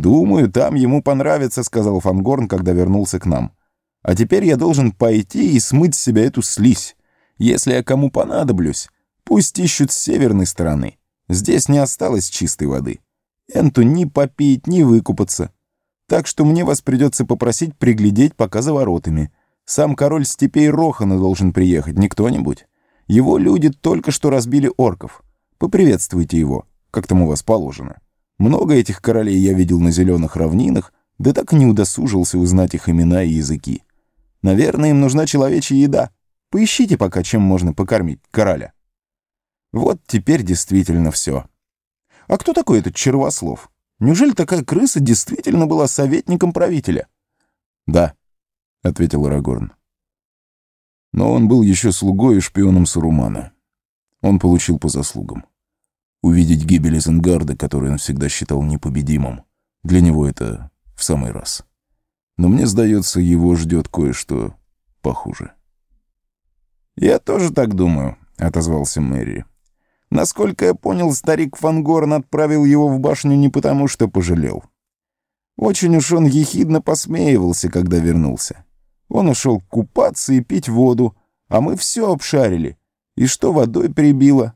«Думаю, там ему понравится», — сказал Фангорн, когда вернулся к нам. «А теперь я должен пойти и смыть с себя эту слизь. Если я кому понадоблюсь, пусть ищут с северной стороны. Здесь не осталось чистой воды. Энту ни попить, ни выкупаться. Так что мне вас придется попросить приглядеть пока за воротами. Сам король степей Рохана должен приехать, не кто-нибудь. Его люди только что разбили орков. Поприветствуйте его, как там у вас положено. Много этих королей я видел на зеленых равнинах, да так и не удосужился узнать их имена и языки. Наверное, им нужна человечья еда. Поищите пока, чем можно покормить короля. Вот теперь действительно все. А кто такой этот Червослов? Неужели такая крыса действительно была советником правителя? Да, — ответил Арагорн. Но он был еще слугой и шпионом Сарумана. Он получил по заслугам. Увидеть гибель Изенгарда, который он всегда считал непобедимым, для него это в самый раз. Но мне сдается, его ждет кое-что похуже. «Я тоже так думаю», — отозвался Мэри. «Насколько я понял, старик Фангорн отправил его в башню не потому, что пожалел. Очень уж он ехидно посмеивался, когда вернулся. Он ушел купаться и пить воду, а мы все обшарили. И что водой прибило?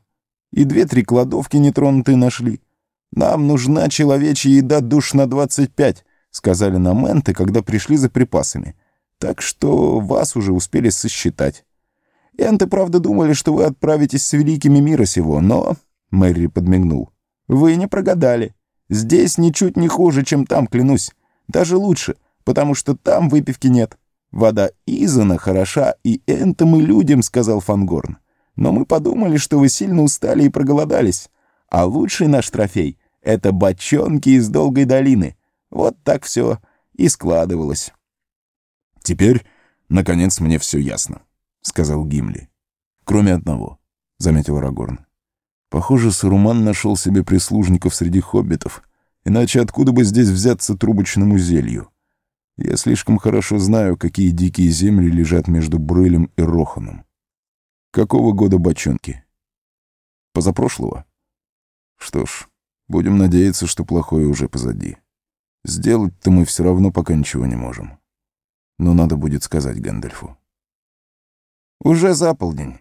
И две-три кладовки нетронутые нашли. Нам нужна человечья еда душ на двадцать пять, сказали нам энты, когда пришли за припасами. Так что вас уже успели сосчитать. Энты, правда, думали, что вы отправитесь с великими мира сего, но...» Мэри подмигнул. «Вы не прогадали. Здесь ничуть не хуже, чем там, клянусь. Даже лучше, потому что там выпивки нет. Вода Изана хороша и энтам, и людям», — сказал Фангорн. «Но мы подумали, что вы сильно устали и проголодались. А лучший наш трофей — это бочонки из Долгой долины. Вот так все и складывалось». «Теперь, наконец, мне все ясно», — сказал Гимли. «Кроме одного», — заметил Рагорн. «Похоже, Саруман нашел себе прислужников среди хоббитов, иначе откуда бы здесь взяться трубочному зелью? Я слишком хорошо знаю, какие дикие земли лежат между Брылем и Роханом. Какого года бочонки? Позапрошлого? Что ж, будем надеяться, что плохое уже позади. Сделать-то мы все равно пока ничего не можем. Но надо будет сказать Гэндальфу. «Уже за полдень.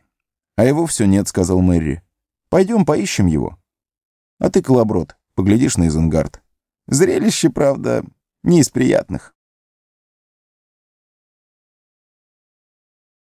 А его все нет», — сказал Мэри. «Пойдем поищем его. А ты, Колоброд, поглядишь на Изенгард. Зрелище, правда, не из приятных».